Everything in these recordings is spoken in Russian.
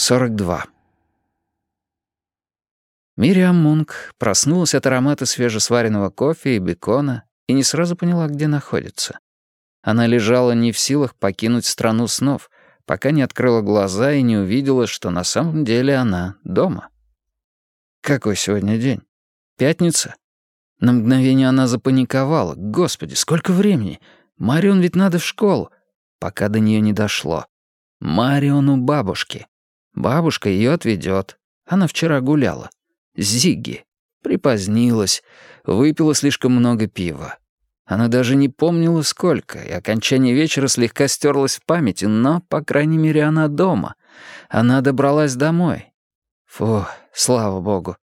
42. Мириам Мунк проснулась от аромата свежесваренного кофе и бекона и не сразу поняла, где находится. Она лежала не в силах покинуть страну снов, пока не открыла глаза и не увидела, что на самом деле она дома. Какой сегодня день? Пятница? На мгновение она запаниковала. Господи, сколько времени! Марион ведь надо в школу. Пока до нее не дошло. Марион у бабушки. Бабушка ее отведет. Она вчера гуляла. Зигги. Припозднилась. Выпила слишком много пива. Она даже не помнила, сколько, и окончание вечера слегка стерлось в памяти, но, по крайней мере, она дома. Она добралась домой. Фу, слава богу.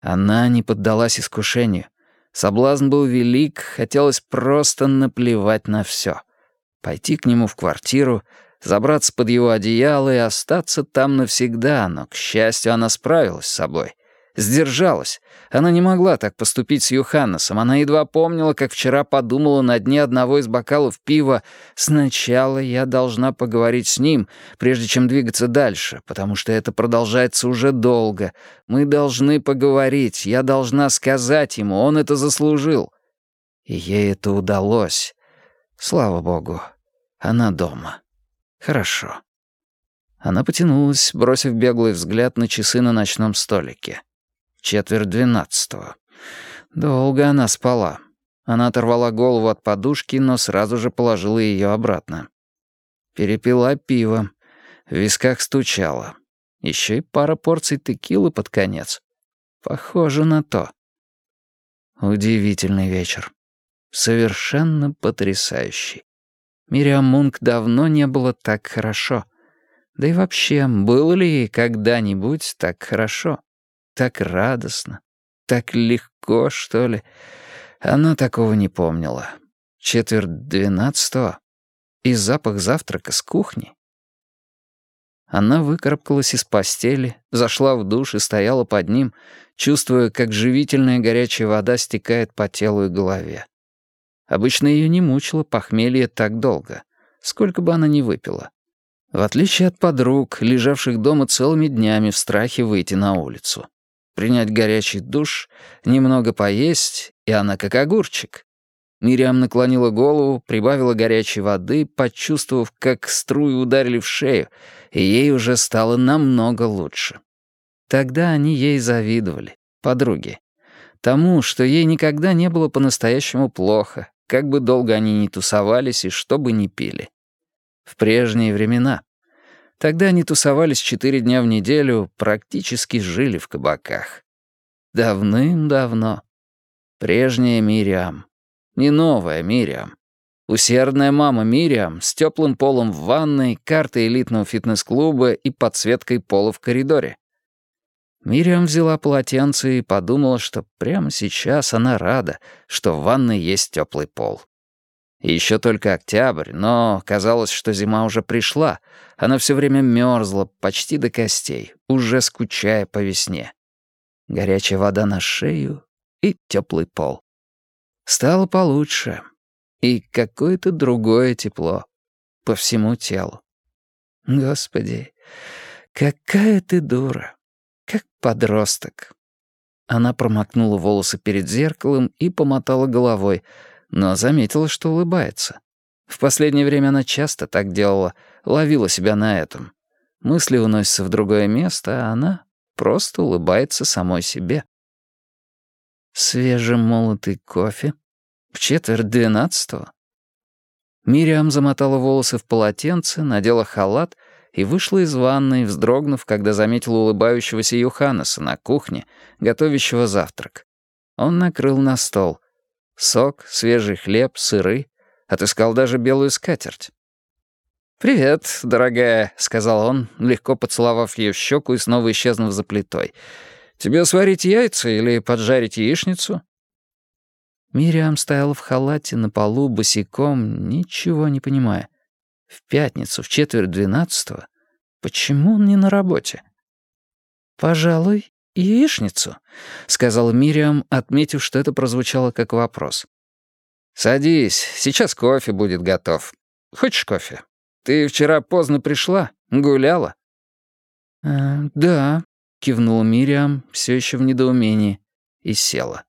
Она не поддалась искушению. Соблазн был велик, хотелось просто наплевать на все. Пойти к нему в квартиру, забраться под его одеяло и остаться там навсегда, но, к счастью, она справилась с собой. Сдержалась. Она не могла так поступить с Юханнесом. Она едва помнила, как вчера подумала на дне одного из бокалов пива «Сначала я должна поговорить с ним, прежде чем двигаться дальше, потому что это продолжается уже долго. Мы должны поговорить, я должна сказать ему, он это заслужил». И ей это удалось. Слава богу, она дома. Хорошо. Она потянулась, бросив беглый взгляд на часы на ночном столике. Четверть двенадцатого. Долго она спала. Она оторвала голову от подушки, но сразу же положила ее обратно. Перепила пиво. В висках стучало. Еще и пара порций текилы под конец. Похоже на то. Удивительный вечер. Совершенно потрясающий. Мириам Мунк давно не было так хорошо. Да и вообще, было ли ей когда-нибудь так хорошо? Так радостно, так легко, что ли? Она такого не помнила. Четверть двенадцатого. И запах завтрака с кухни. Она выкарабкалась из постели, зашла в душ и стояла под ним, чувствуя, как живительная горячая вода стекает по телу и голове. Обычно ее не мучило похмелье так долго, сколько бы она ни выпила. В отличие от подруг, лежавших дома целыми днями в страхе выйти на улицу. Принять горячий душ, немного поесть, и она как огурчик. Мириам наклонила голову, прибавила горячей воды, почувствовав, как струи ударили в шею, и ей уже стало намного лучше. Тогда они ей завидовали, подруги. Тому, что ей никогда не было по-настоящему плохо, как бы долго они ни тусовались и что бы ни пили. В прежние времена. Тогда они тусовались четыре дня в неделю, практически жили в кабаках. Давным-давно. Прежняя Мириам. Не новая Мириам. Усердная мама Мириам с теплым полом в ванной, картой элитного фитнес-клуба и подсветкой пола в коридоре. Мириам взяла полотенце и подумала, что прямо сейчас она рада, что в ванной есть теплый пол. Еще только октябрь, но казалось, что зима уже пришла. Она все время мерзла, почти до костей, уже скучая по весне. Горячая вода на шею и теплый пол. Стало получше. И какое-то другое тепло по всему телу. Господи, какая ты дура. Подросток. Она промокнула волосы перед зеркалом и помотала головой, но заметила, что улыбается. В последнее время она часто так делала, ловила себя на этом. Мысли уносятся в другое место, а она просто улыбается самой себе. Свежемолотый кофе? В четверть двенадцатого? Мириам замотала волосы в полотенце, надела халат — и вышла из ванной, вздрогнув, когда заметила улыбающегося Юханеса на кухне, готовящего завтрак. Он накрыл на стол. Сок, свежий хлеб, сыры. Отыскал даже белую скатерть. «Привет, дорогая», — сказал он, легко поцеловав ее в щеку и снова исчезнув за плитой. «Тебе сварить яйца или поджарить яичницу?» Мириам стояла в халате на полу босиком, ничего не понимая. В пятницу, в четверть двенадцатого? Почему он не на работе? «Пожалуй, яичницу», — сказал Мириам, отметив, что это прозвучало как вопрос. «Садись, сейчас кофе будет готов. Хочешь кофе? Ты вчера поздно пришла, гуляла?» «Э, «Да», — кивнула Мириам, все еще в недоумении, и села.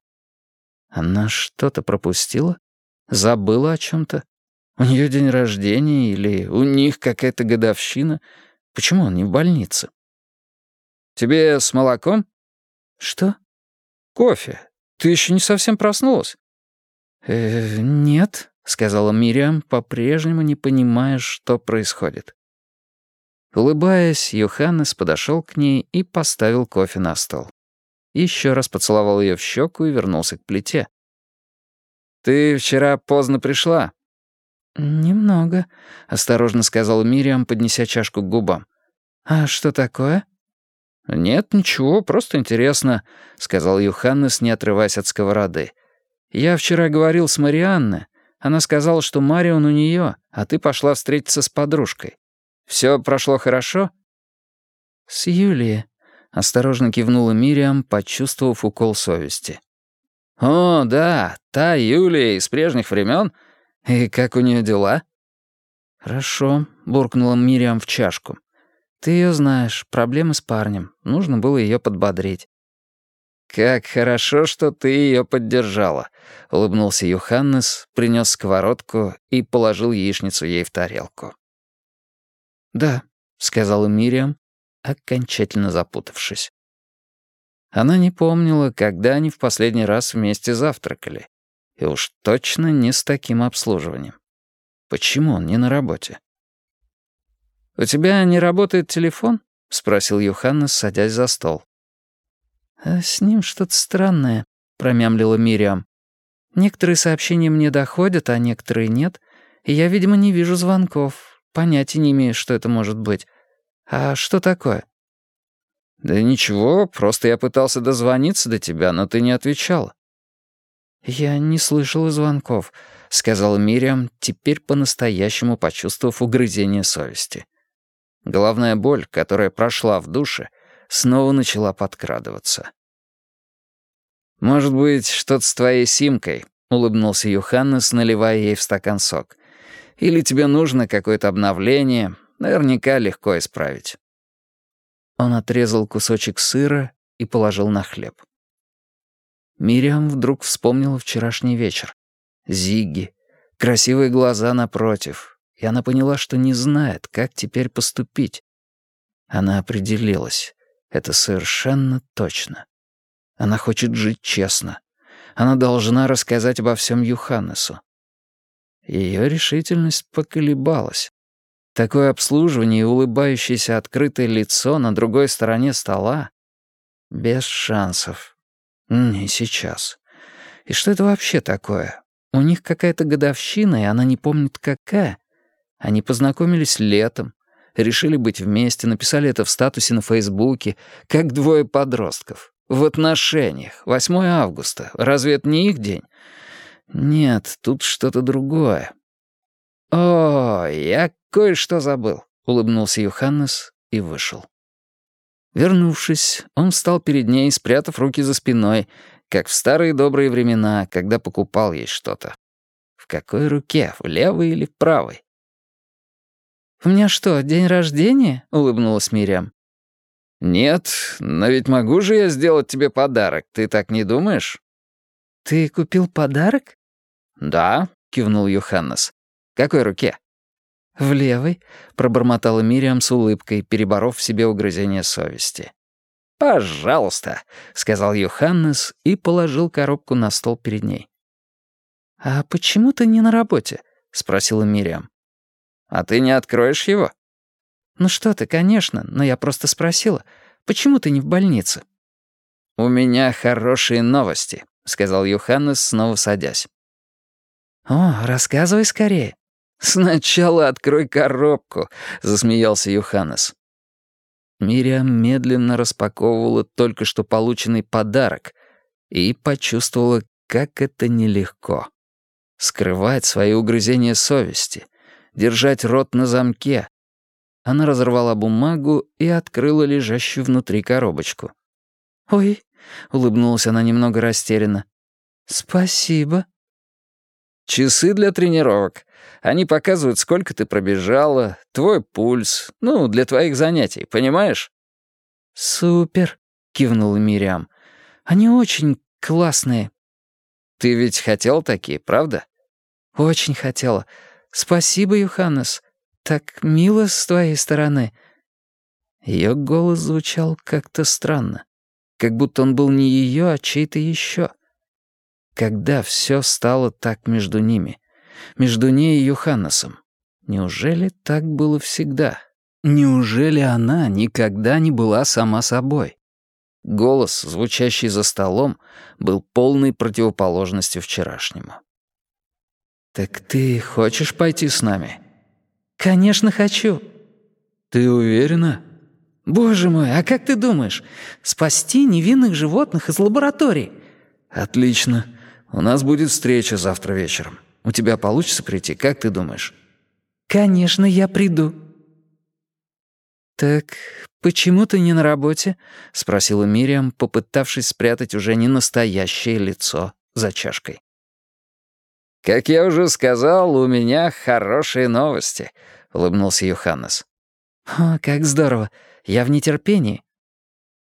Она что-то пропустила? Забыла о чем-то? У нее день рождения или у них какая-то годовщина? Почему он не в больнице? «Тебе с молоком?» «Что?» «Кофе. Ты еще не совсем проснулась?» «Э, «Нет», — сказала Мириам, по-прежнему не понимая, что происходит. Улыбаясь, Йоханнес подошел к ней и поставил кофе на стол. Еще раз поцеловал ее в щеку и вернулся к плите. «Ты вчера поздно пришла?» «Немного», — осторожно сказала Мириам, поднеся чашку к губам. «А что такое?» «Нет, ничего, просто интересно», — сказал Юханнес, не отрываясь от сковороды. «Я вчера говорил с Марианной. Она сказала, что Марион у нее, а ты пошла встретиться с подружкой. Все прошло хорошо?» «С Юлией», — осторожно кивнула Мириам, почувствовав укол совести. «О, да, та Юлия из прежних времен. И как у нее дела?» «Хорошо», — буркнула Мириам в чашку. «Ты ее знаешь, проблемы с парнем. Нужно было ее подбодрить». «Как хорошо, что ты ее поддержала», — улыбнулся Юханнес, принес сковородку и положил яичницу ей в тарелку. «Да», — сказала Мириам, окончательно запутавшись. Она не помнила, когда они в последний раз вместе завтракали. И уж точно не с таким обслуживанием. Почему он не на работе? «У тебя не работает телефон?» — спросил Юханнес, садясь за стол. «А «С ним что-то странное», — промямлила Мириам. «Некоторые сообщения мне доходят, а некоторые нет, и я, видимо, не вижу звонков. Понятия не имею, что это может быть. А что такое?» «Да ничего, просто я пытался дозвониться до тебя, но ты не отвечала». «Я не слышала звонков», — сказала Мириам, теперь по-настоящему почувствовав угрызение совести. Головная боль, которая прошла в душе, снова начала подкрадываться. «Может быть, что-то с твоей симкой», — улыбнулся Юханнес, наливая ей в стакан сок. «Или тебе нужно какое-то обновление, наверняка легко исправить». Он отрезал кусочек сыра и положил на хлеб. Мириам вдруг вспомнила вчерашний вечер. Зигги, красивые глаза напротив, и она поняла, что не знает, как теперь поступить. Она определилась. Это совершенно точно. Она хочет жить честно. Она должна рассказать обо всем Юханнесу. Ее решительность поколебалась. Такое обслуживание и улыбающееся открытое лицо на другой стороне стола — без шансов. Не сейчас. И что это вообще такое? У них какая-то годовщина, и она не помнит какая. Они познакомились летом, решили быть вместе, написали это в статусе на Фейсбуке, как двое подростков. В отношениях. 8 августа. Разве это не их день? Нет, тут что-то другое. «О, я кое-что забыл», — улыбнулся Юханнес и вышел. Вернувшись, он встал перед ней, спрятав руки за спиной, как в старые добрые времена, когда покупал ей что-то. В какой руке, в левой или в правой? «У меня что, день рождения?» — улыбнулась Мириам. «Нет, но ведь могу же я сделать тебе подарок, ты так не думаешь?» «Ты купил подарок?» «Да», — кивнул Юханнес какой руке?» «В левой», — пробормотала Мириам с улыбкой, переборов в себе угрызение совести. «Пожалуйста», — сказал Йоханнес и положил коробку на стол перед ней. «А почему ты не на работе?» — спросила Мириам. «А ты не откроешь его?» «Ну что ты, конечно, но я просто спросила, почему ты не в больнице?» «У меня хорошие новости», — сказал Йоханнес, снова садясь. «О, рассказывай скорее». «Сначала открой коробку», — засмеялся Юханес. Мириам медленно распаковывала только что полученный подарок и почувствовала, как это нелегко. Скрывать свои угрызения совести, держать рот на замке. Она разорвала бумагу и открыла лежащую внутри коробочку. «Ой», — улыбнулась она немного растерянно. «Спасибо». «Часы для тренировок. Они показывают, сколько ты пробежала, твой пульс, ну, для твоих занятий, понимаешь?» «Супер», — кивнула Мириам. «Они очень классные». «Ты ведь хотел такие, правда?» «Очень хотела. Спасибо, Юханнес. Так мило с твоей стороны». Ее голос звучал как-то странно, как будто он был не ее, а чей-то еще. Когда все стало так между ними, между ней и Юханнесом, неужели так было всегда? Неужели она никогда не была сама собой? Голос, звучащий за столом, был полной противоположностью вчерашнему. «Так ты хочешь пойти с нами?» «Конечно хочу». «Ты уверена?» «Боже мой, а как ты думаешь? Спасти невинных животных из лаборатории?» «Отлично. У нас будет встреча завтра вечером. У тебя получится прийти, как ты думаешь?» «Конечно, я приду». «Так почему ты не на работе?» — спросила Мириам, попытавшись спрятать уже не настоящее лицо за чашкой. «Как я уже сказал, у меня хорошие новости», — улыбнулся Йоханнес. «О, как здорово! Я в нетерпении».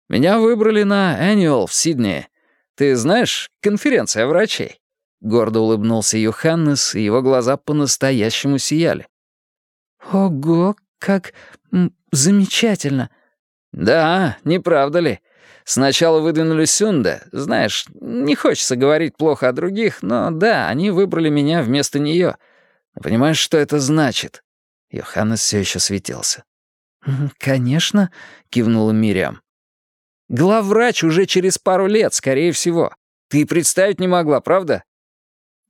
«Меня выбрали на Annual в Сиднее. Ты знаешь, конференция врачей?» Гордо улыбнулся Йоханнес, и его глаза по-настоящему сияли. «Ого, как замечательно!» «Да, не правда ли? Сначала выдвинули Сюнда. Знаешь, не хочется говорить плохо о других, но да, они выбрали меня вместо нее. Понимаешь, что это значит?» Йоханнес все еще светился. «Конечно», — кивнула Мириам. «Главврач уже через пару лет, скорее всего. Ты представить не могла, правда?»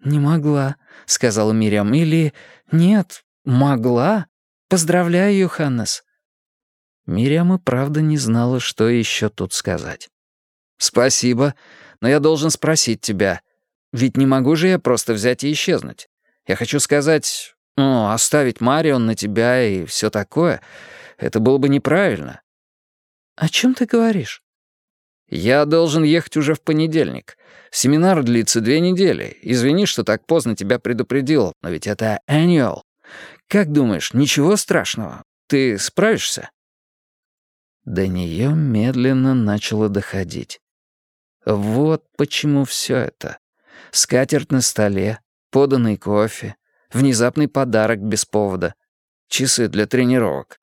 «Не могла», — сказала Мириам. «Или... Нет, могла. Поздравляю, Йоханнес». Мириам и правда не знала, что еще тут сказать. «Спасибо, но я должен спросить тебя. Ведь не могу же я просто взять и исчезнуть. Я хочу сказать, ну, оставить Марион на тебя и все такое. Это было бы неправильно». «О чем ты говоришь?» «Я должен ехать уже в понедельник. Семинар длится две недели. Извини, что так поздно тебя предупредил, но ведь это annual. Как думаешь, ничего страшного? Ты справишься?» До нее медленно начало доходить. Вот почему все это. Скатерть на столе, поданный кофе, внезапный подарок без повода, часы для тренировок.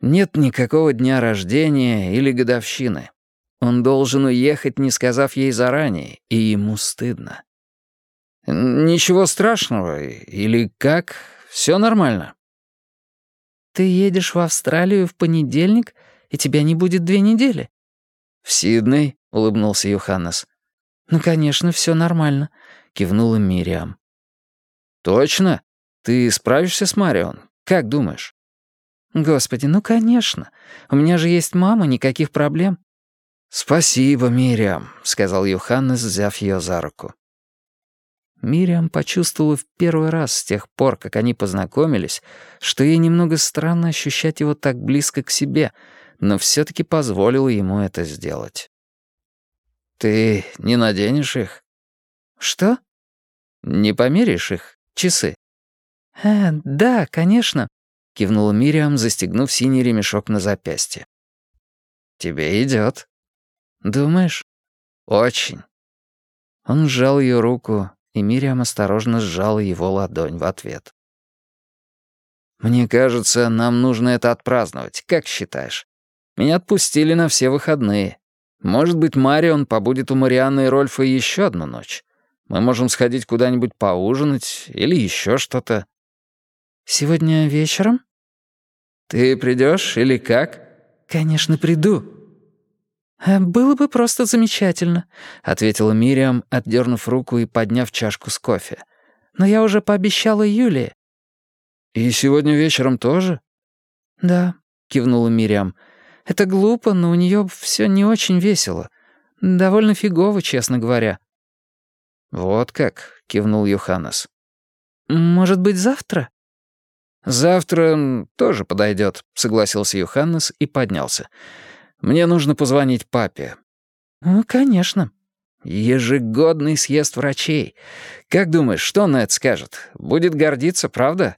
Нет никакого дня рождения или годовщины. Он должен уехать, не сказав ей заранее, и ему стыдно. «Ничего страшного, или как? Все нормально». «Ты едешь в Австралию в понедельник и тебя не будет две недели». «В Сидней?» — улыбнулся Йоханнес. «Ну, конечно, все нормально», — кивнула Мириам. «Точно? Ты справишься с Марион? Как думаешь?» «Господи, ну, конечно. У меня же есть мама, никаких проблем». «Спасибо, Мириам», — сказал Йоханнес, взяв ее за руку. Мириам почувствовала в первый раз с тех пор, как они познакомились, что ей немного странно ощущать его так близко к себе — но все-таки позволила ему это сделать. «Ты не наденешь их?» «Что?» «Не померишь их, часы?» «Э, да, конечно», — кивнула Мириам, застегнув синий ремешок на запястье. «Тебе идет. «Думаешь?» «Очень». Он сжал ее руку, и Мириам осторожно сжала его ладонь в ответ. «Мне кажется, нам нужно это отпраздновать. Как считаешь?» Меня отпустили на все выходные. Может быть, Марион побудет у Марианны и Рольфа еще одну ночь. Мы можем сходить куда-нибудь поужинать или еще что-то». «Сегодня вечером?» «Ты придешь или как?» «Конечно, приду». «Э, «Было бы просто замечательно», — ответила Мириам, отдернув руку и подняв чашку с кофе. «Но я уже пообещала Юлии». «И сегодня вечером тоже?» «Да», — кивнула Мириам. Это глупо, но у нее все не очень весело. Довольно фигово, честно говоря». «Вот как», — кивнул Йоханнес. «Может быть, завтра?» «Завтра тоже подойдет», — согласился Йоханнес и поднялся. «Мне нужно позвонить папе». «Ну, конечно». «Ежегодный съезд врачей. Как думаешь, что он на это скажет? Будет гордиться, правда?»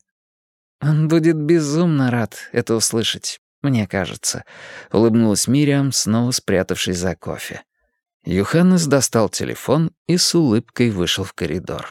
«Он будет безумно рад это услышать. мне кажется», — улыбнулась Мириам, снова спрятавшись за кофе. Юханнес достал телефон и с улыбкой вышел в коридор.